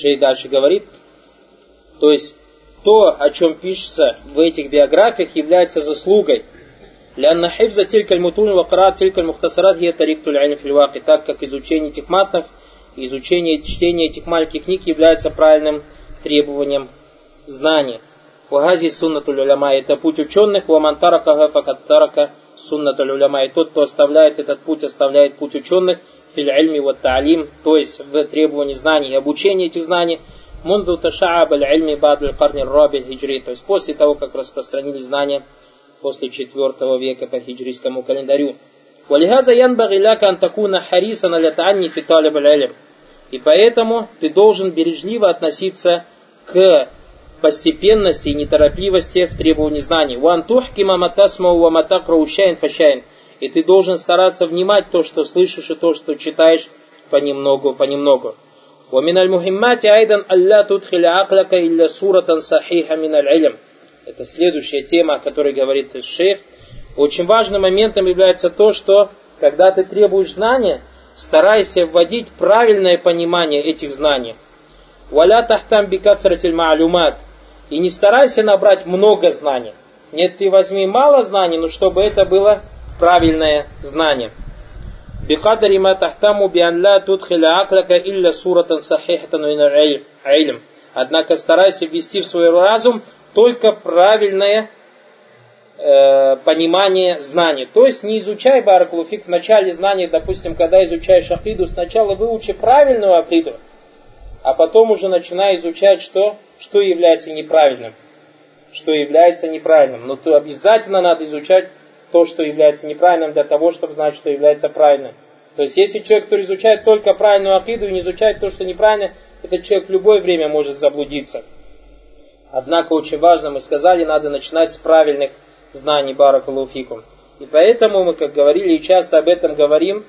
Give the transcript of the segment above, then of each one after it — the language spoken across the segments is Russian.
Шей дальше говорит. То есть то, о чем пишется в этих биографиях, является заслугой. Лянна хибза тилькаль мутун вакарат тилькаль мухтасарат хия тариктуль айну так как изучение этих матнов, изучение чтения этих маленьких книг является правильным требованием знания. Вагази суннатуль уляма, это путь ученых, вамантарака гафакаттарака суннатуль уляма, и тот, кто оставляет этот путь, оставляет путь ученых, филь-альми таалим, то есть в требовании знаний и обучении этих знаний, Мунду Ташааб аль-Альми Бадль Карни Раби Хиджри, то есть после того, как распространились знания после 4 века по хиджрийскому календарю. Валихаза янбаги ляка антакуна харисана лятанни фиталиб аль И поэтому ты должен бережливо относиться к постепенности и неторопливости в требовании знаний. Ван тухкима матасмау ва матакра фашайн. И ты должен стараться внимать то, что слышишь, и то, что читаешь понемногу, понемногу. ومن المهمات أيضا ألا تدخل عقلك إلا صورة صحيحة من العلم. Это следующая тема, о которой говорит шейх. Очень важным моментом является то, что когда ты требуешь знания, старайся вводить правильное понимание этих знаний. Валя тахтам бикафратиль маалюмат. И не старайся набрать много знаний. Нет, ты возьми мало знаний, но чтобы это было правильное знание. بقدر ما تهتم بأن لا تدخل عقلك إلا صورة صحيحة من العلم. Однако старайся ввести в свой разум только правильное э, понимание знаний. То есть не изучай Баракулуфик в начале знаний, допустим, когда изучаешь Акиду, сначала выучи правильную Акиду, а потом уже начинай изучать, что, что является неправильным. Что является неправильным. Но то обязательно надо изучать то, что является неправильным, для того, чтобы знать, что является правильным. То есть, если человек, который изучает только правильную акиду и не изучает то, что неправильно, этот человек в любое время может заблудиться. Однако очень важно, мы сказали, надо начинать с правильных знаний Баракалуфикум. И поэтому мы, как говорили и часто об этом говорим,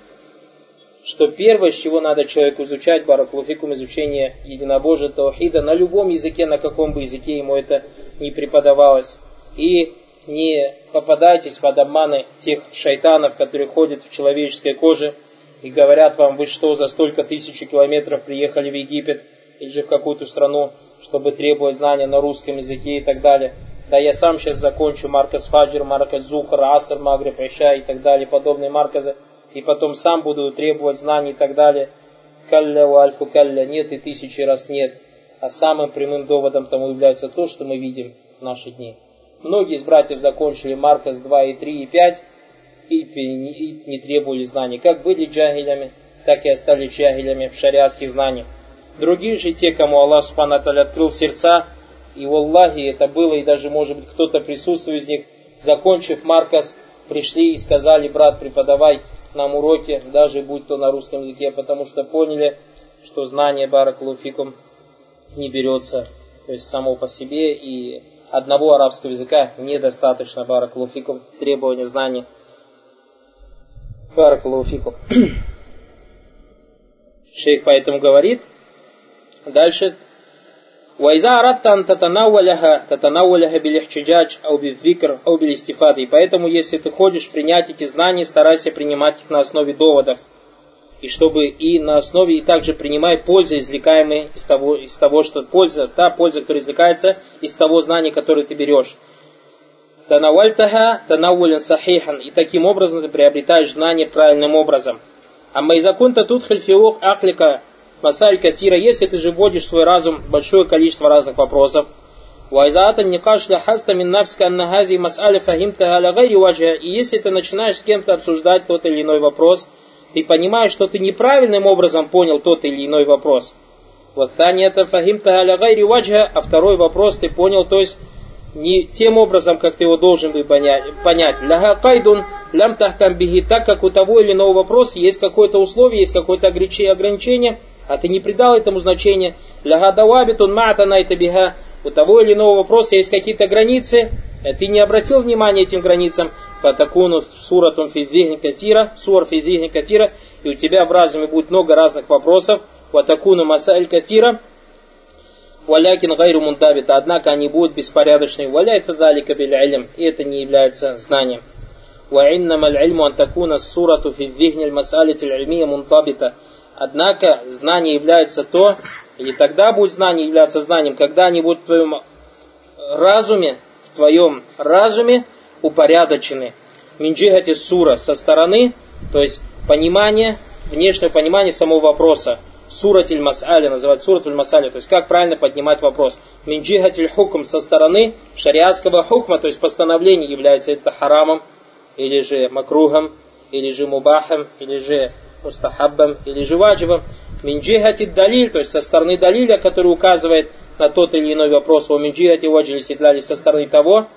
что первое, с чего надо человеку изучать, Баракалуфикум, изучение единобожия Таухида на любом языке, на каком бы языке ему это не преподавалось. И не попадайтесь под обманы тех шайтанов, которые ходят в человеческой коже и говорят вам, вы что, за столько тысяч километров приехали в Египет или же в какую-то страну, чтобы требовать знания на русском языке и так далее. Да, я сам сейчас закончу Марказ Фаджир, Марказ Зухар, Аср, Магриб, Иша и так далее, подобные марказы, и потом сам буду требовать знаний и так далее. Калля у альфу калля нет и тысячи раз нет. А самым прямым доводом тому является то, что мы видим в наши дни. Многие из братьев закончили Маркос 2 и 3 и 5 и, не требовали знаний. Как были джагилями, так и остались джагилями в шариатских знаниях. Другие же те, кому Аллах Субхану открыл сердца, и в Аллахе это было, и даже может быть кто-то присутствует из них, закончив Маркос, пришли и сказали, брат, преподавай нам уроки, даже будь то на русском языке, потому что поняли, что знание Баракалуфикум не берется, то есть само по себе, и одного арабского языка недостаточно, баракулуфикум, требования знаний. Баракулуфикум. Шейх поэтому говорит, дальше, وإذا أردت أن تتناولها تتناولها بالاحتجاج أو بالذكر أو بالاستفادة. И поэтому, если ты хочешь принять эти знания, старайся принимать их на основе доводов и чтобы и на основе, и также принимая пользу, извлекаемые из того, из того, что польза, та польза, которая извлекается из того знания, которое ты берешь. Танавальтаха танавулин сахихан. И таким образом ты приобретаешь знание правильным образом. А майзакунта тут хальфиох ахлика масаль кафира, если ты же вводишь в свой разум большое количество разных вопросов, Вайзаата никаш хаста мин нафска аннагази масаля фахимта аля И если ты начинаешь с кем-то обсуждать тот или иной вопрос – ты понимаешь, что ты неправильным образом понял тот или иной вопрос. Вот это фахим ваджа, а второй вопрос ты понял, то есть не тем образом, как ты его должен бы понять. Ляга кайдун лям тахтам бихи, так как у того или иного вопроса есть какое-то условие, есть какое-то ограничение, а ты не придал этому значения. Ляга давабитун ма'тана это биха, у того или иного вопроса есть какие-то границы, а ты не обратил внимания этим границам, фатакуну суратун физихни кафира, сур физихни кафира, и у тебя в разуме будет много разных вопросов, ватакуну масаль кафира, валякин гайру мундабита, однако они будут беспорядочны, валяйта далика биль и это не является знанием. وإنما العلم أن تكون الصورة في الذهن المسألة العلمية منضبطة. Однако знание является то, или тогда будет знание являться знанием, когда они будут в твоем разуме, в твоем разуме упорядочены. Минджихати сура со стороны, то есть понимание, внешнее понимание самого вопроса. Суратиль мас'аля называют суратуль мас'аля, то есть как правильно поднимать вопрос. Минджихатиль хукм со стороны шариатского хукма, то есть постановление является это харамом, или же макругом, или же мубахом, или же мустахаббом, или же ваджибом. Минджихати далиль, то есть со стороны далиля, который указывает на тот или иной вопрос, о минджихати ваджили седлали со стороны того,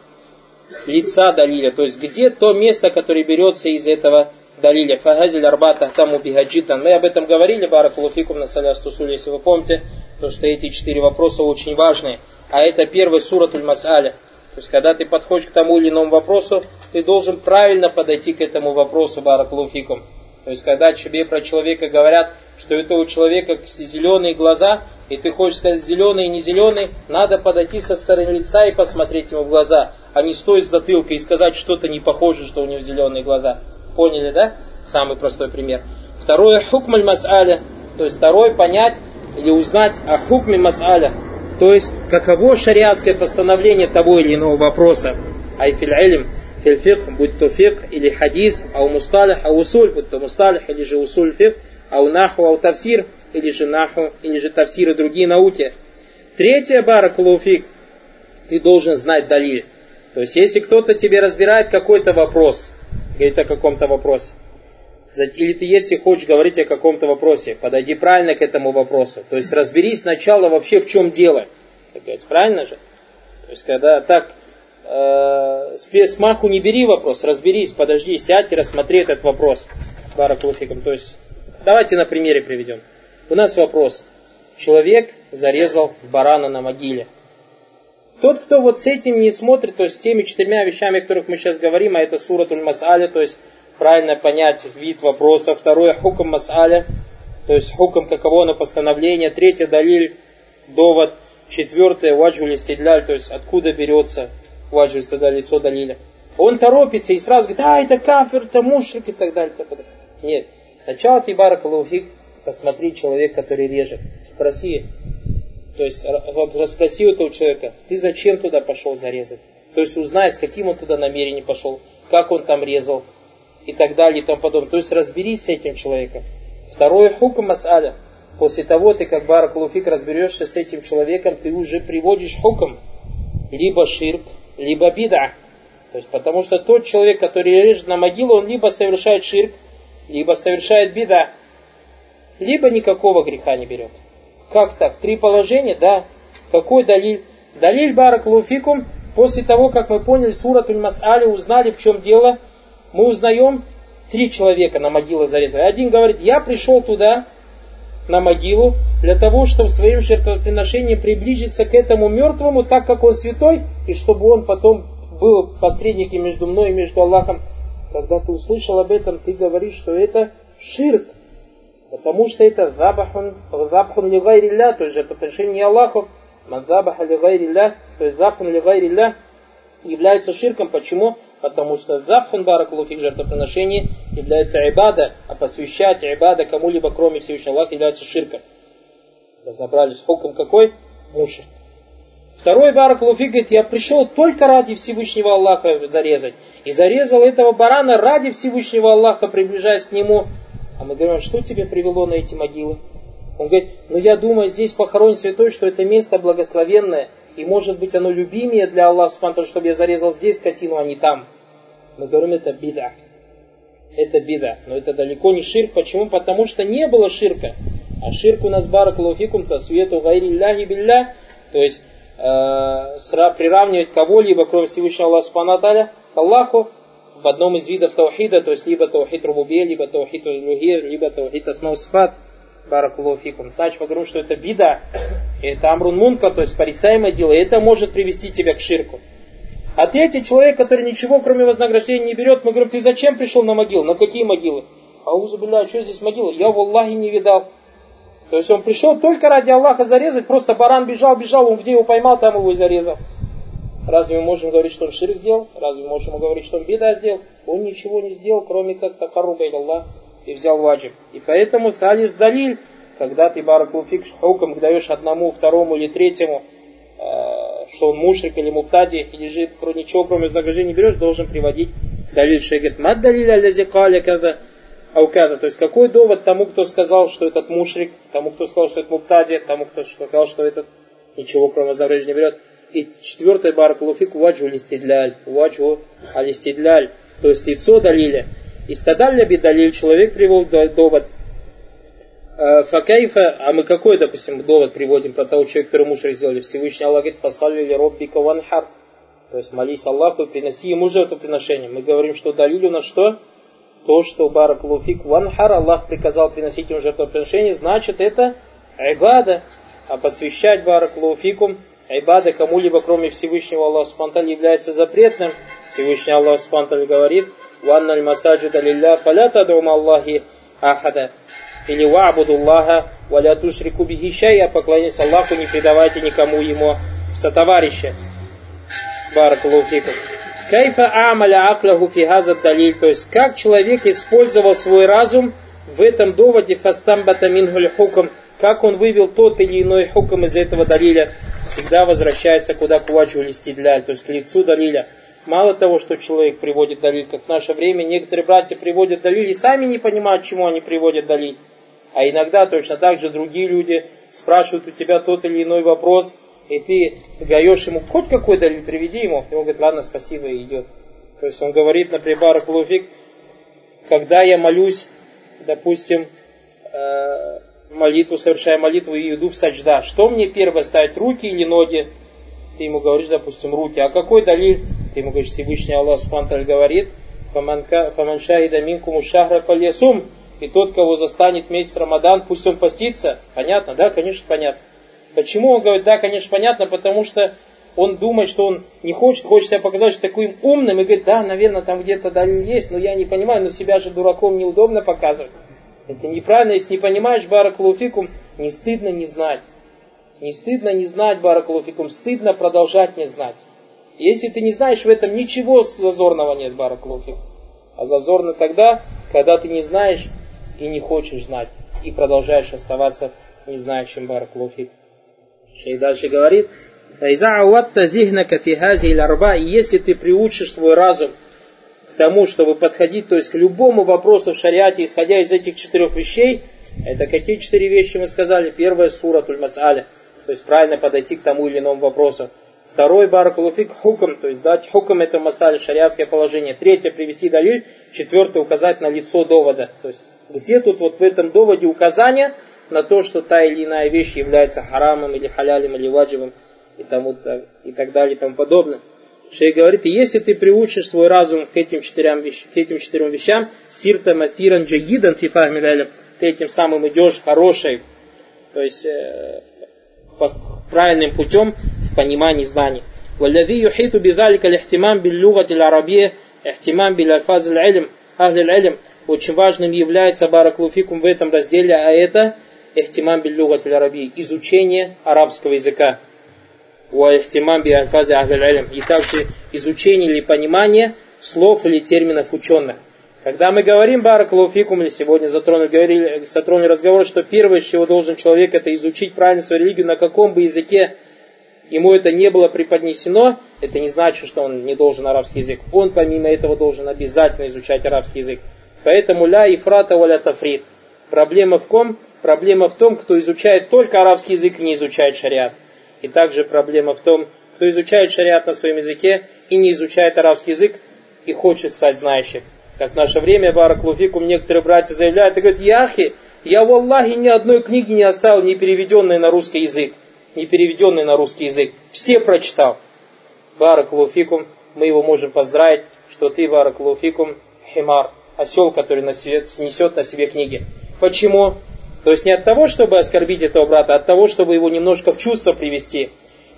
лица далиля, то есть где то место, которое берется из этого далиля. Фагазиль арбата тому бигаджитан. Мы об этом говорили, баракулуфикум на салястусуле, если вы помните, то что эти четыре вопроса очень важные. А это первый суратуль масаля. То есть, когда ты подходишь к тому или иному вопросу, ты должен правильно подойти к этому вопросу, баракулуфикум. То есть, когда тебе про человека говорят, что это у человека зеленые глаза, и ты хочешь сказать зеленый и не зеленый, надо подойти со стороны лица и посмотреть ему в глаза, а не стоить с затылка и сказать что-то не похоже, что у него зеленые глаза. Поняли, да? Самый простой пример. Второе, хукмаль мас'аля, то есть второе, понять или узнать о хукме мас'аля, то есть каково шариатское постановление того или иного вопроса. Айфиль илм, филь фикх, будь то фикх или хадис, ау мусталих, ау усуль, будь то мусталих или же усуль фикх, ау наху, ау тавсир, или же наху, или же тавсир и другие науки. Третье, баракулуфик, ты должен знать далиль. То есть, если кто-то тебе разбирает какой-то вопрос, говорит о каком-то вопросе, или ты, если хочешь говорить о каком-то вопросе, подойди правильно к этому вопросу. То есть, разберись сначала вообще в чем дело. Сказать, правильно же? То есть, когда так, э, с маху не бери вопрос, разберись, подожди, сядь и рассмотри этот вопрос. Баракулуфиком. То есть, давайте на примере приведем. У нас вопрос. Человек зарезал барана на могиле. Тот, кто вот с этим не смотрит, то есть с теми четырьмя вещами, о которых мы сейчас говорим, а это суратуль масаля, то есть правильно понять вид вопроса. Второе, хукам масаля, то есть хукам каково на постановление. Третье, далиль, довод. Четвертое, ваджу листидляль, то есть откуда берется ваджу листидляль, лицо далиля. Он торопится и сразу говорит, а, это кафир, это мушрик и так далее. Так далее. Нет. Сначала ты баракалуфик, посмотри человек, который режет. Спроси, то есть расспроси у этого человека, ты зачем туда пошел зарезать? То есть узнай, с каким он туда намерением пошел, как он там резал и так далее и тому подобное. То есть разберись с этим человеком. Второе хукм мас'аля. После того ты, как баракулуфик, разберешься с этим человеком, ты уже приводишь хукм. Либо ширк, либо бида. То есть, потому что тот человек, который режет на могилу, он либо совершает ширк, либо совершает бида, либо никакого греха не берет. Как так? Три положения, да. Какой далиль? Далиль барак луфикум. После того, как мы поняли суратуль мас'али, узнали, в чем дело, мы узнаем, три человека на могилу зарезали. Один говорит, я пришел туда, на могилу, для того, чтобы своим жертвоприношением приблизиться к этому мертвому, так как он святой, и чтобы он потом был посредником между мной и между Аллахом. Когда ты услышал об этом, ты говоришь, что это ширк. Потому что это забахун, забахун ли гайрилля, то есть жертвоприношение Аллаху, мадзабаха ли гайрилля, то есть забахун ли гайрилля, является ширком. Почему? Потому что забхун баракулуфик жертвоприношение является айбада, а посвящать айбада кому-либо, кроме Всевышнего Аллаха, является ширком. Разобрались. Хуком какой? Мушрик. Второй баракулуфик говорит, я пришел только ради Всевышнего Аллаха зарезать. И зарезал этого барана ради Всевышнего Аллаха, приближаясь к нему а мы говорим, что тебя привело на эти могилы? Он говорит, ну я думаю, здесь похоронен святой, что это место благословенное, и может быть оно любимее для Аллаха, чтобы я зарезал здесь скотину, а не там. Мы говорим, это бида. Это бида. Но это далеко не ширк. Почему? Потому что не было ширка. А ширк у нас баракалуфикум свету гайри ляхи билля. То есть э, приравнивать кого-либо, кроме Всевышнего Аллаха Субхану к Аллаху, в одном из видов таухида, то есть либо таухид рубубе, либо таухид улюхе, либо таухид асмаусфат, баракулуфикум. Значит, мы говорим, что это бида, это амрун мунка, то есть порицаемое дело, и это может привести тебя к ширку. А третий человек, который ничего кроме вознаграждения не берет, мы говорим, ты зачем пришел на могилу? На какие могилы? А узубилля, что здесь могила? Я в Аллахе не видал. То есть он пришел только ради Аллаха зарезать, просто баран бежал, бежал, он где его поймал, там его и зарезал. Разве мы можем говорить, что он ширк сделал? Разве мы можем говорить, что он беда сделал? Он ничего не сделал, кроме как такаруба Аллах и взял ваджиб. И поэтому талиф далиль, когда ты баракулфик хуком даешь одному, второму или третьему, э, что он мушрик или муптади, или же ничего кроме вознаграждения не берешь, должен приводить далиль. Шейх говорит, мад далиль алязи каля когда аукада. То есть какой довод тому, кто сказал, что этот мушрик, тому, кто сказал, что это муптади, тому, кто сказал, что этот ничего кроме вознаграждения не берет. И четвертый баракулуфик ваджу листидляль. Ваджу алистидляль. То есть лицо далиля. И стадалля бидалиль, человек привел довод. Э, факайфа, а мы какой, допустим, довод приводим про того человека, который мушрик сделали? Всевышний Аллах говорит, фасалли ли роббика ванхар. То есть молись Аллаху и приноси ему жертвоприношение. Мы говорим, что далиль у нас что? То, что баракулуфик ванхар, Аллах приказал приносить ему жертвоприношение, значит это айбада. А посвящать баракулуфикум айбада кому-либо, кроме Всевышнего Аллаха Субтитры является запретным. Всевышний Аллах Субтитры говорит, «Ванналь масаджида лилля фаля тадум Аллахи ахада». Или «Ва'будуллаха валя тушрику бихи шайя» Поклоняйтесь Аллаху, не предавайте никому ему сотоварища. Баракалуфикум. Кайфа амаля акляху фигаза далиль. То есть, как человек использовал свой разум в этом доводе фастамбата мингуль хукам, как он вывел тот или иной хукам из этого далиля, всегда возвращается куда к ваджу листидляль, то есть к лицу далиля. Мало того, что человек приводит далиль, как в наше время некоторые братья приводят далиль и сами не понимают, чему они приводят далиль. А иногда точно так же другие люди спрашивают у тебя тот или иной вопрос, и ты гаешь ему хоть какой далиль, приведи ему, и он говорит, ладно, спасибо, и идет. То есть он говорит, например, Баракулуфик, когда я молюсь, допустим, э, молитву, совершая молитву и иду в саджда. Что мне первое ставить, руки или ноги? Ты ему говоришь, допустим, руки. А какой далиль? Ты ему говоришь, Всевышний Аллах Субтитры говорит, «Фаман шахида минкуму шахра пальясум» И тот, кого застанет месяц Рамадан, пусть он постится. Понятно? Да, конечно, понятно. Почему он говорит, да, конечно, понятно, потому что он думает, что он не хочет, хочет себя показать что таким умным, и говорит, да, наверное, там где-то далее есть, но я не понимаю, но себя же дураком неудобно показывать. Это неправильно, если не понимаешь Баракулуфикум, не стыдно не знать. Не стыдно не знать Баракулуфикум, стыдно продолжать не знать. Если ты не знаешь в этом, ничего зазорного нет Баракулуфикум. А зазорно тогда, когда ты не знаешь и не хочешь знать, и продолжаешь оставаться не знающим Баракулуфикум. Шейх дальше говорит, и если ты приучишь свой разум к тому, чтобы подходить, то есть к любому вопросу в шариате, исходя из этих четырех вещей, это какие четыре вещи мы сказали? Первая сура Туль-Мас'аля, то есть правильно подойти к тому или иному вопросу. Второй баракулуфик хукм, то есть дать хукм это масаль, шариатское положение. Третье привести далиль. Четвертое указать на лицо довода. То есть где тут вот в этом доводе указание на то, что та или иная вещь является харамом или халялем или ваджибом и, тому, и так далее и тому подобное. Шей говорит, если ты приучишь свой разум к этим четырем, вещ, к этим четырем вещам, сирта мафиран джагидан фифахми ты этим самым идешь хорошей, то есть э, правильным путем в понимании знаний. والذي يحيط بذلك الاهتمام باللغة العربية اهتمام بالألفاظ العلم أهل العلم очень важным является бараклуфикум в этом разделе, а это ихтимам биллюгат арабии, изучение арабского языка уахтимам би альфази ахль и также изучение или понимание слов или терминов ученых. Когда мы говорим баракалуфикум, или сегодня затронули, говорили, затронули разговор, что первое, с чего должен человек, это изучить правильно свою религию, на каком бы языке ему это не было преподнесено, это не значит, что он не должен арабский язык. Он помимо этого должен обязательно изучать арабский язык. Поэтому ля ифрата валя тафрит. Проблема в ком? Проблема в том, кто изучает только арабский язык и не изучает шариат. И также проблема в том, кто изучает шариат на своем языке и не изучает арабский язык и хочет стать знающим. Как в наше время, Бараклуфикум, некоторые братья заявляют и говорят, Яхи, я в Аллахе ни одной книги не оставил, не переведенной на русский язык. Не переведенной на русский язык. Все прочитал. Бараклуфикум, мы его можем поздравить, что ты, Бараклуфикум, химар, осел, который несет на себе книги. Почему? То есть не от того, чтобы оскорбить этого брата, а от того, чтобы его немножко в чувство привести.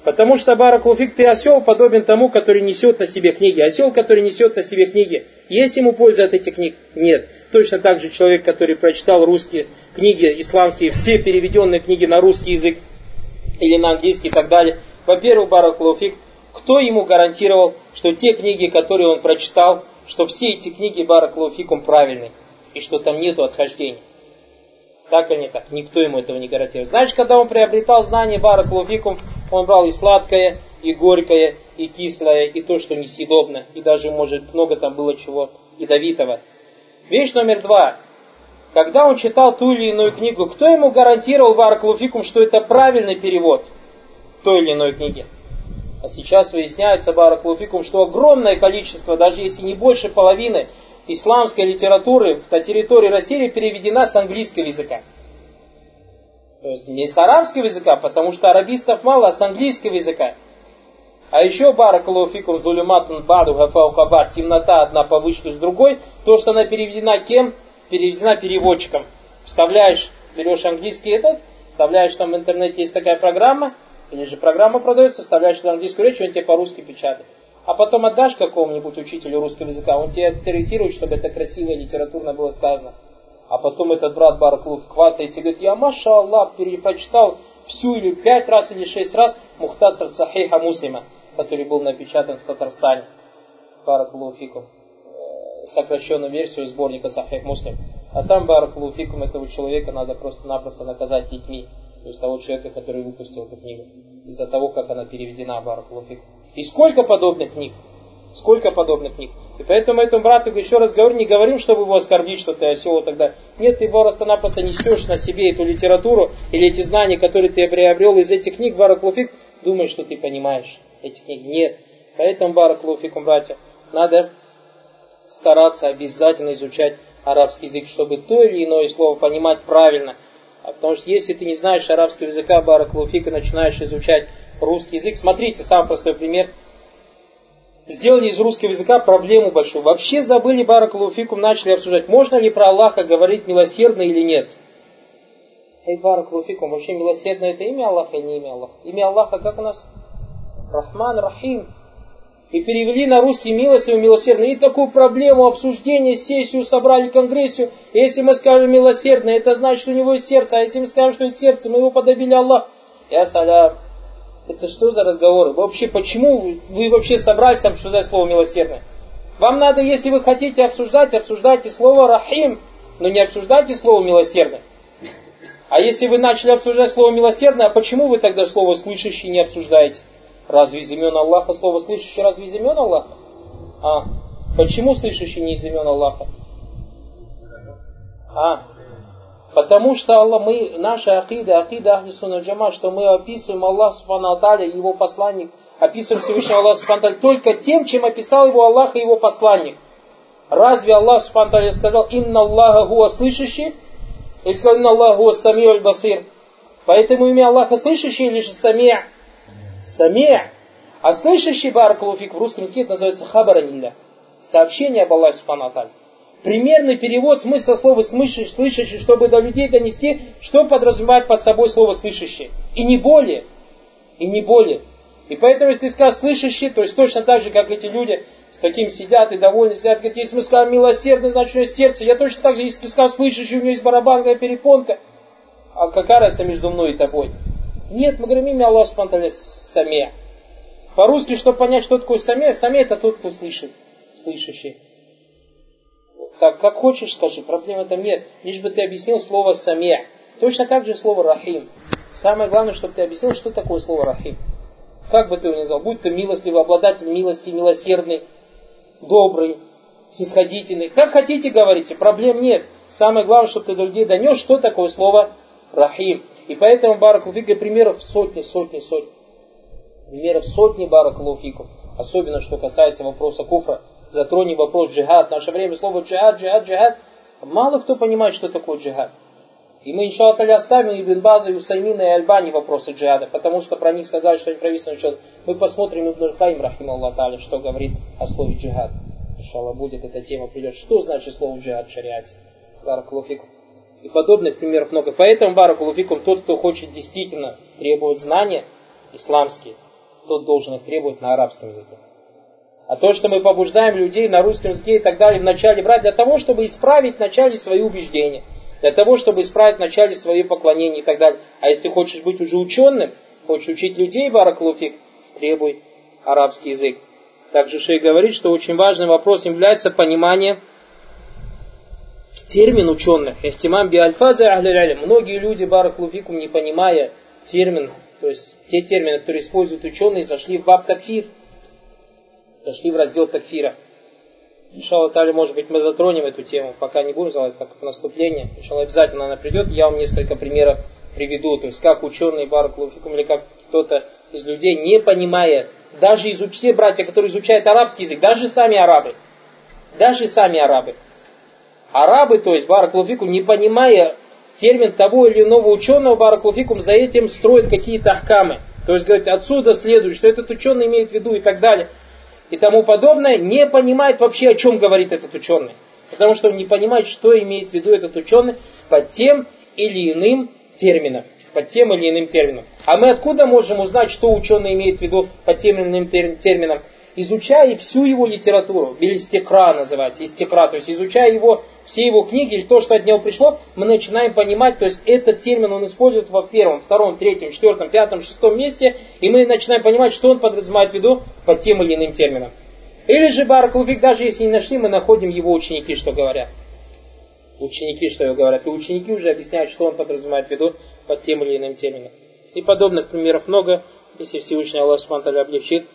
Потому что Баракулфик, ты осел подобен тому, который несет на себе книги. Осел, который несет на себе книги. Есть ему польза от этих книг? Нет. Точно так же человек, который прочитал русские книги исламские, все переведенные книги на русский язык или на английский и так далее. Во-первых, Баракулуфик, кто ему гарантировал, что те книги, которые он прочитал, что все эти книги Баракулуфикум правильные, и что там нету отхождений? Так или не так? Никто ему этого не гарантирует. Значит, когда он приобретал знания Баракулуфикум, он брал и сладкое, и горькое, и кислое, и то, что несъедобно, и даже, может, много там было чего ядовитого. Вещь номер два. Когда он читал ту или иную книгу, кто ему гарантировал Баракулуфикум, что это правильный перевод той или иной книги? А сейчас выясняется, Баракулуфикум, что огромное количество, даже если не больше половины, исламской литературы на территории России переведена с английского языка. То есть не с арабского языка, потому что арабистов мало, а с английского языка. А еще баракалуфикум зулюматун баду гафаухабар, темнота одна повыше с другой, то, что она переведена кем? Переведена переводчиком. Вставляешь, берешь английский этот, вставляешь там в интернете есть такая программа, или же программа продается, вставляешь туда английскую речь, он тебе по-русски печатает а потом отдашь какому-нибудь учителю русского языка, он тебе корректирует, чтобы это красиво и литературно было сказано. А потом этот брат Барклуб хвастается и говорит, я, маша Аллах, перепрочитал всю или пять раз или шесть раз Мухтасар Сахиха Муслима, который был напечатан в Татарстане. Бараклуфикум. Э, сокращенную версию сборника Сахих Муслим. А там Бараклуфикум этого человека надо просто-напросто наказать детьми. То есть того человека, который выпустил эту книгу. Из-за того, как она переведена Бараклуфикум. И сколько подобных книг? Сколько подобных книг? И поэтому этому брату еще раз говорю, не говорим, чтобы его оскорбить, что ты осел тогда. Нет, ты просто-напросто несешь на себе эту литературу или эти знания, которые ты приобрел из этих книг, Бараклуфик, думаешь, что ты понимаешь этих книг. Нет. Поэтому, Бараклуфикум, братья, надо стараться обязательно изучать арабский язык, чтобы то или иное слово понимать правильно. А потому что если ты не знаешь арабского языка, Бараклуфик, и начинаешь изучать русский язык. Смотрите, самый простой пример. Сделали из русского языка проблему большую. Вообще забыли Баракалуфикум, начали обсуждать, можно ли про Аллаха говорить милосердно или нет. Эй, Баракалуфикум, вообще милосердно это имя Аллаха или не имя Аллаха? Имя Аллаха как у нас? Рахман, Рахим. И перевели на русский милостивый, милосердный. И такую проблему, обсуждение, сессию собрали, конгрессию. Если мы скажем милосердно, это значит, что у него есть сердце. А если мы скажем, что это сердце, мы его подобили Аллах. Я салям. Это что за разговоры? Вообще, почему вы вообще собрались обсуждать слово милосердное? Вам надо, если вы хотите обсуждать, обсуждайте слово рахим, но не обсуждайте слово милосердное. А если вы начали обсуждать слово милосердное, а почему вы тогда слово слышащий не обсуждаете? Разве из имен Аллаха слово слышащий, разве из имен Аллаха? А, почему слышащий не из имен Аллаха? А, Потому что Аллах, мы, наша акида, акида Ахлисуна Джама, что мы описываем Аллах Субхану Аталя, его посланник, описываем Всевышнего Аллаха Субхану только тем, чем описал его Аллах и его посланник. Разве Аллах Субхану Аталя сказал, инна Аллаха гуа слышащий? Или сказал, инна Аллаха гуа самиу аль басир? Поэтому имя Аллаха слышащий или же самия? Самия. А слышащий баракалуфик в русском языке называется хабаранилля. Сообщение об Аллахе Субхану Аталя примерный перевод смысла слова слышащий, чтобы до людей донести, что подразумевает под собой слово слышащий. И не более. И не более. И поэтому, если ты скажешь слышащий, то есть точно так же, как эти люди с таким сидят и довольны сидят, говорят, если мы скажем милосердный, значит у него сердце. Я точно так же, если ты скажешь слышащий, у него есть барабанная перепонка. А какая разница между мной и тобой? Нет, мы говорим имя Аллаха Субтитры Саме. По-русски, чтобы понять, что такое Саме, Саме это тот, кто слышит, слышащий. Как, как хочешь скажи, проблем там нет. Лишь бы ты объяснил слово «самех». Точно так же слово «рахим». Самое главное, чтобы ты объяснил, что такое слово «рахим». Как бы ты его назвал, будь ты милостливый, обладатель милости, милосердный, добрый, снисходительный. Как хотите говорите, проблем нет. Самое главное, чтобы ты до людей донес, что такое слово «рахим». И поэтому, Баракулуфика, примеров сотни, сотни, сотни. Примеров сотни Баракулуфику. Особенно, что касается вопроса куфра затронем вопрос джихад. В наше время слово джихад, джихад, джихад. Мало кто понимает, что такое джихад. И мы, иншаллах, оставим Ибн База, и Усаймина и Альбани вопросы джихада, потому что про них сказали, что они провисли что Мы посмотрим Ибн Хайм, рахим Аллах что говорит о слове джихад. Иншаллах, будет эта тема придет. Что значит слово джихад в шариате? Баракулуфикум. И подобных примеров много. Поэтому, Баракулуфикум, тот, кто хочет действительно требовать знания исламские, тот должен их требовать на арабском языке. А то, что мы побуждаем людей на русском языке и так далее вначале брать, для того, чтобы исправить вначале свои убеждения, для того, чтобы исправить вначале свои поклонения и так далее. А если хочешь быть уже ученым, хочешь учить людей, Бараклуфик, требуй арабский язык. Также Шей говорит, что очень важным вопросом является понимание термин ученых. Ихтимам би альфаза Многие люди, бараклуфикум, не понимая термин, то есть те термины, которые используют ученые, зашли в баб. Зашли в раздел такфира. Иншалла Тали, может быть, мы затронем эту тему, пока не будем залазить, как наступление. Иншалла, обязательно она придет. Я вам несколько примеров приведу. То есть, как ученые Баракулуфикум или как кто-то из людей, не понимая, даже из те братья, которые изучают арабский язык, даже сами арабы, даже сами арабы, арабы, то есть Баракулуфикум, не понимая термин того или иного ученого, Баракулуфикум, за этим строят какие-то ахкамы. То есть, говорит, отсюда следует, что этот ученый имеет в виду и так далее. И тому подобное, не понимает вообще, о чем говорит этот ученый. Потому что он не понимает, что имеет в виду этот ученый под тем или иным термином. Под тем или иным термином. А мы откуда можем узнать, что ученый имеет в виду под тем или иным термином? изучая всю его литературу, билистекра называется, истекра, то есть изучая его, все его книги или то, что от него пришло, мы начинаем понимать, то есть этот термин он использует во первом, втором, третьем, четвертом, пятом, шестом месте, и мы начинаем понимать, что он подразумевает в виду под тем или иным термином. Или же Баракулфик, даже если не нашли, мы находим его ученики, что говорят. Ученики, что говорят. И ученики уже объясняют, что он подразумевает в виду под тем или иным термином. И подобных примеров много, если Всевышний Аллах Субтитры облегчит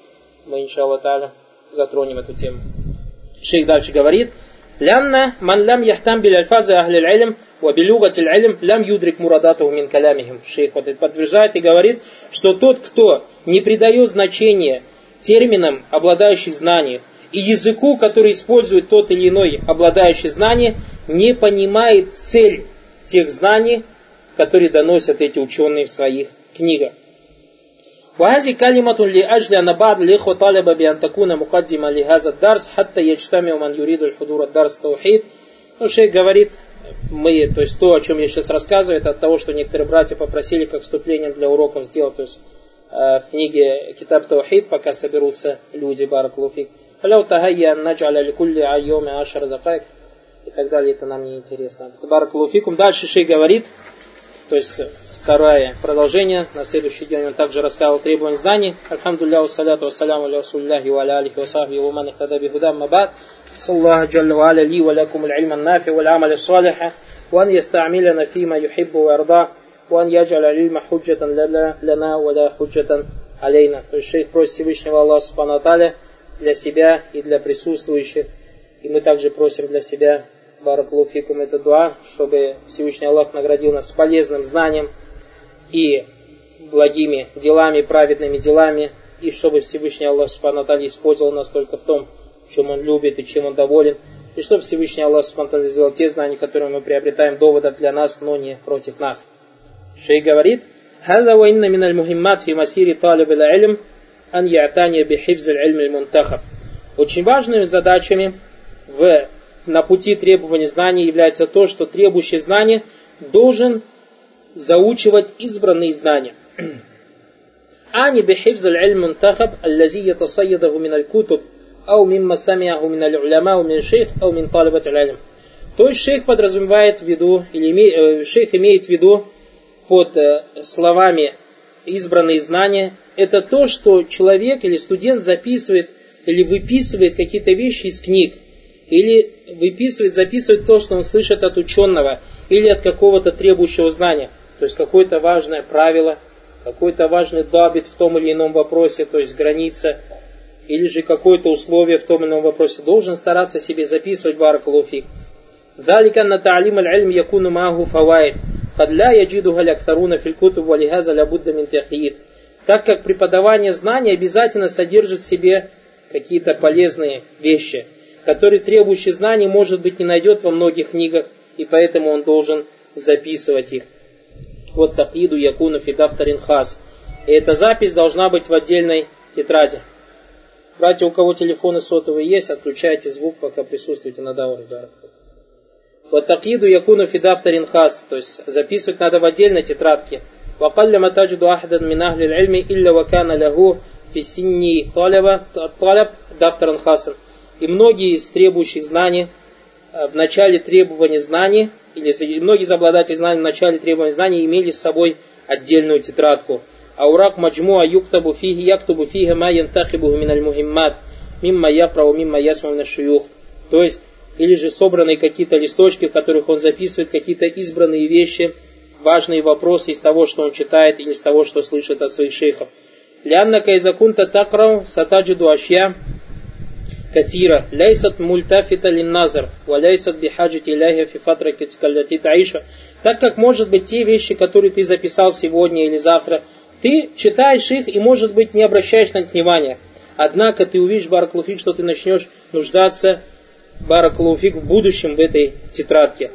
мы, иншаллах затронем эту тему. Шейх дальше говорит, «Лянна ман лям яхтам бил альфазы ахли илм ва билюгати илм лям юдрик мурадату мин калямихим». Шейх вот подтверждает и говорит, что тот, кто не придает значения терминам, обладающих знанием, и языку, который использует тот или иной обладающий знанием, не понимает цель тех знаний, которые доносят эти ученые в своих книгах. وهذه كلمة لأجل أن بعض الإخوة طالب بأن تكون مقدمة لهذا الدرس حتى يجتمع من يريد الحضور الدرس توحيد Ну, шейх говорит, мы, то есть то, о чем я сейчас рассказываю, это от того, что некоторые братья попросили как вступление для уроков сделать, то есть э, в книге Китаб Таухид, пока соберутся люди, Баракулуфик. Фаляу тагайя наджаля ликулли айоми ашар дакайк и так далее, это нам не интересно. Баракулуфикум. Дальше шейх говорит, то есть вторая. Продолжение. На следующий день он также рассказал требования знаний. Альхамдулиллаху саляту вассаляму ля расулиллахи ва ля алихи ва сахби ва ман ихтада мабад. Саллаху джалла ва аля ли ва лякум аль-ильма нафи ва амаля салиха. Ва ан яста'миляна фима юхиббу ва ярда. Ва ан яджаля аль-ильма худжатан лана ва худжатан алейна. То есть шейх просит Всевышнего Аллаха Субхану Аталя для себя и для присутствующих. И мы также просим для себя Баракулуфикум это дуа, чтобы Всевышний Аллах наградил нас полезным знанием, и благими делами, праведными делами, и чтобы Всевышний Аллах Субхану использовал нас только в том, чем Он любит и чем Он доволен, и чтобы Всевышний Аллах Субхану сделал те знания, которые мы приобретаем доводов для нас, но не против нас. Шей говорит, هذا وإن من المهمات في مسير طالب العلم أن يعتني بحفظ العلم المنتخب. Очень важными задачами в, на пути требования знаний является то, что требующий знания должен заучивать избранные знания. Ани бихифз аль-илм мунтахаб, аллази ятасайядаhu мин аль-кутуб, ау мимма самиаху мин аль-уляма, мин шейх, ау мин талибат аль То есть шейх подразумевает в виду, или име, э, шейх имеет в виду под э, словами избранные знания, это то, что человек или студент записывает или выписывает какие-то вещи из книг, или выписывает, записывает то, что он слышит от ученого, или от какого-то требующего знания то есть какое-то важное правило, какой-то важный дабит в том или ином вопросе, то есть граница, или же какое-то условие в том или ином вопросе, должен стараться себе записывать баракалуфик. ذلك أن تعليم العلم يكون معه فوائد قد لا يجدها الأكثرون في الكتب ولهذا لابد من تقييد так как преподавание знаний обязательно содержит в себе какие-то полезные вещи, которые требующий знаний, может быть, не найдет во многих книгах, и поэтому он должен записывать их. Вот такиду якуну фидафтарин хас. И эта запись должна быть в отдельной тетради. Братья, у кого телефоны сотовые есть, отключайте звук, пока присутствуете на дауре. Да. Вот такиду якуну фидафтарин хас. То есть записывать надо в отдельной тетрадке. وقل ما تجد أحدا من أهل العلم إلا وكان له في سن طلب طلب دفترا خاصا. И многие из требующих знаний э, в начале требования знаний или многие из обладателей знаний в начале требования знаний имели с собой отдельную тетрадку. Аурак маджмуа юктабу фиги яктубу фиги ма янтахибу мин аль мухиммат мимма япрау мимма ясма шуюх. То есть или же собранные какие-то листочки, в которых он записывает какие-то избранные вещи, важные вопросы из того, что он читает или из того, что слышит от своих шейхов. Ляннака изакунта такрау сатаджиду ашья كثيرة ليست ملتفتة للنظر وليست بحاجة إليها في فترة التي تعيشها так как может быть те вещи, которые ты записал сегодня или завтра, ты читаешь их и, может быть, не обращаешь на них внимания. Однако ты увидишь, Баракулуфик, что ты начнешь нуждаться, Баракулуфик, в будущем в этой тетрадке.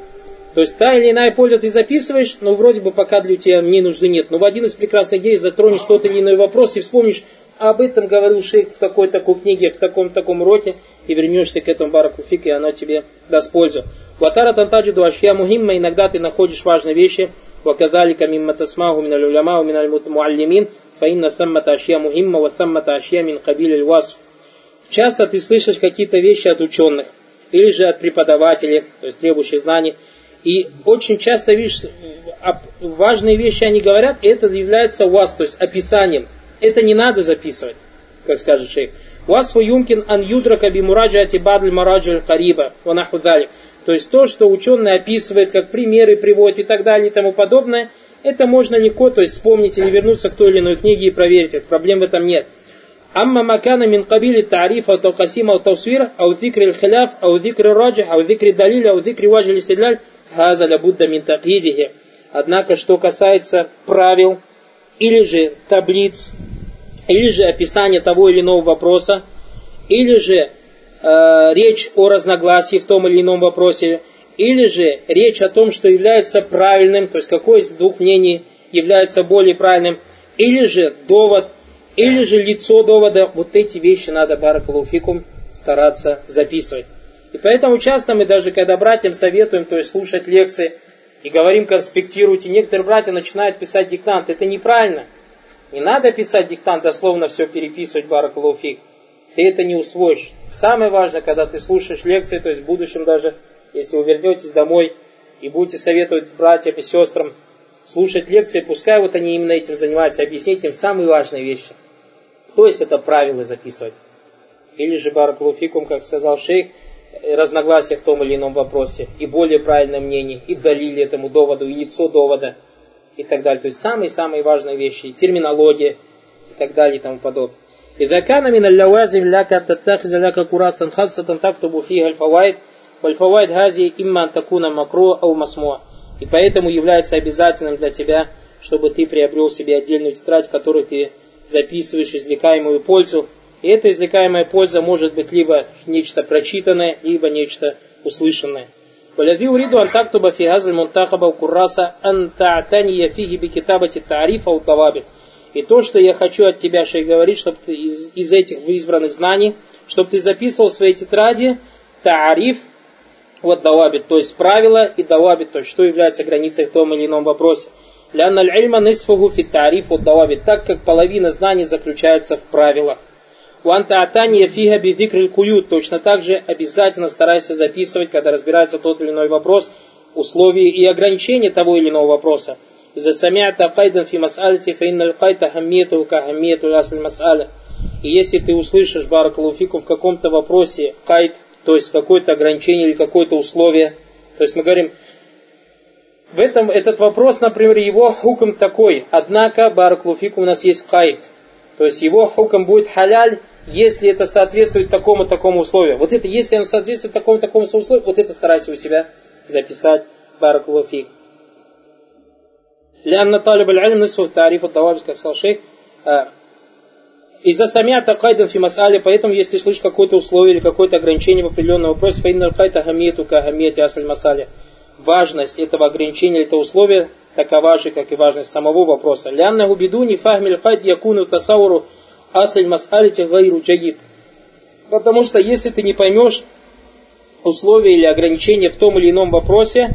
То есть та или иная польза ты записываешь, но вроде бы пока для тебя мне нужды нет. Но в один из прекрасных дней затронешь что-то или иной вопрос и вспомнишь, об этом говорил шейх в такой-такой книге, в таком-таком уроке, и вернешься к этому баракуфик, и оно тебе даст пользу. Ватара тантаджиду ашья мухимма, иногда ты находишь важные вещи, ваказалика мимма тасмаху миналь уляма, миналь муаллимин, фаинна саммата ашья мухимма, ва саммата ашья мин кабиль васф. Часто ты слышишь какие-то вещи от ученых, или же от преподавателей, то есть требующих знаний, и очень часто видишь, важные вещи они говорят, и это является у вас, то есть описанием. Это не надо записывать, как скажет шейх. вас юмкин ан юдра юдрака би мураджати бадль мураджи кариба, ванахудали. То есть то, что ученый описывает, как примеры приводит и так далее и тому подобное, это можно легко, то есть вспомнить или вернуться к той или иной книге и проверить, это, проблем в этом нет. Амма макана мин кабили тарифа ау тавкасима ау тавсвир ау дикри хиляф ау дикри раджих ау дикри далиль ау дикри важили стидляль хаза лябудда мин такидихи. Однако, что касается правил, или же таблиц, или же описание того или иного вопроса, или же э, речь о разногласии в том или ином вопросе, или же речь о том, что является правильным, то есть какое из двух мнений является более правильным, или же довод, или же лицо довода, вот эти вещи надо, баракалуфикум, стараться записывать. И поэтому часто мы даже, когда братьям советуем, то есть слушать лекции, и говорим конспектируйте, некоторые братья начинают писать диктант. Это неправильно. Не надо писать диктант, дословно все переписывать, баракалуфик. Ты это не усвоишь. Самое важное, когда ты слушаешь лекции, то есть в будущем даже, если вы вернетесь домой и будете советовать братьям и сестрам слушать лекции, пускай вот они именно этим занимаются, объяснить им самые важные вещи. То есть это правила записывать. Или же баракалуфикум, как сказал шейх, разногласия в том или ином вопросе, и более правильное мнение, и далили этому доводу, и лицо довода, и так далее. То есть самые-самые важные вещи, и терминология, и так далее, и тому подобное. إذا كان من اللوازم لك أن تتخذ لك كراسة خاصة تكتب فيها الفوائد والفوائد هذه إما أن تكون مقروء أو مسموع и поэтому является обязательным для тебя, чтобы ты приобрел себе отдельную тетрадь, в которой ты записываешь извлекаемую пользу, и эта извлекаемая польза может быть либо нечто прочитанное, либо нечто услышанное. والذي أريد أن تكتب في هذا المنتخب أو كراسة أن تعتني فيه بكتابة التعريف أو الضوابط. И то, что я хочу от тебя, шейх, говорить, чтобы ты из, из этих избранных знаний, чтобы ты записывал в своей тетради тариф, вот давабит, то есть правила и давабит, то есть что является границей в том или ином вопросе. Лянна аль-ильма нисфаху фи тариф вот давабит, так как половина знаний заключается в правилах. Уанта атания фига бидикриль куют. Точно так же обязательно старайся записывать, когда разбирается тот или иной вопрос, условия и ограничения того или иного вопроса. إذا سمعت قيدا في مسألة فإن القيد أهميته كأهمية الأصل المسألة. И если ты услышишь, баракалуфикум, в каком-то вопросе кайд, то есть какое-то ограничение или какое-то условие, то есть мы говорим, в этом этот вопрос, например, его хукм такой, однако, баракалуфикум, у нас есть кайд, то есть его хукм будет халяль, если это соответствует такому-такому условию. Вот это, если оно соответствует такому-такому условию, вот это старайся у себя записать. Баракулафик. لأن طالب العلم نصف تعريف الضوابط, как сказал шейх, из-за самята кайдан фи масале, поэтому если слышишь какое-то условие или какое-то ограничение в определенном вопросе, фаиннал кайта хамиету ка хамиети асль масале. Важность этого ограничения или этого условия такова же, как и важность самого вопроса. Лянна губиду не фахмиль кайд якуну тасауру асль масалити гайру джагид. Потому что если ты не поймешь условия или ограничения в том или ином вопросе,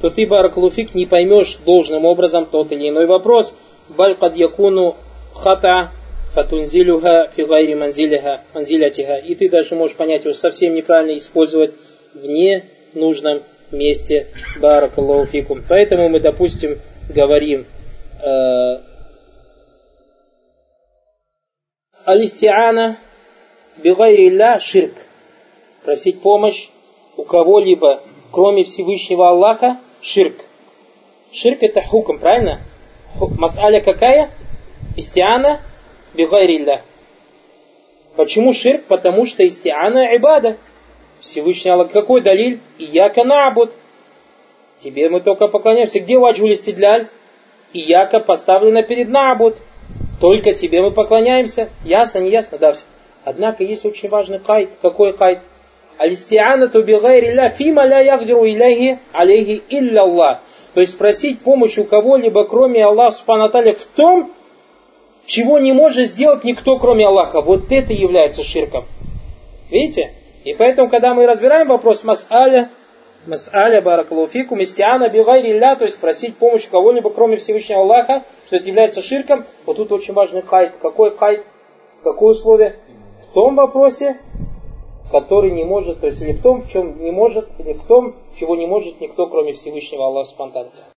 то ты, Баракалуфик, не поймешь должным образом тот или иной вопрос. Баль кад якуну хата фатунзилюха фигайри манзилиха манзилятиха. И ты даже можешь понять его совсем неправильно использовать в ненужном месте. Баракалуфикум. Поэтому мы, допустим, говорим э, Алистиана бигайри ширк. Просить помощь у кого-либо, кроме Всевышнего Аллаха, ширк. Ширк это хуком, правильно? Мас'аля какая? Истиана бигайрилля. Почему ширк? Потому что истиана ибада. Всевышний Аллах. Какой далиль? Ияка набуд. Тебе мы только поклоняемся. Где ваджуль истидляль? Ияка поставлена перед набуд. Только тебе мы поклоняемся. Ясно, не ясно? Да, все. Однако есть очень важный кайт. Какой кайт? Алистианату бигайрилля фима ля ягдиру иляхи алейхи илля Аллах. То есть просить помощи у кого-либо, кроме Аллаха Субхану в том, чего не может сделать никто, кроме Аллаха. Вот это является ширком. Видите? И поэтому, когда мы разбираем вопрос мас'аля, мас'аля мистиана бигайри ля, то есть просить помощи кого-либо, кроме Всевышнего Аллаха, что это является ширком, вот тут очень важный хайт. Какой хайт? Какое условие? В том вопросе, который не может, то есть или в том, в чем не может, или в том, чего не может никто, кроме Всевышнего Аллаха Субтитры.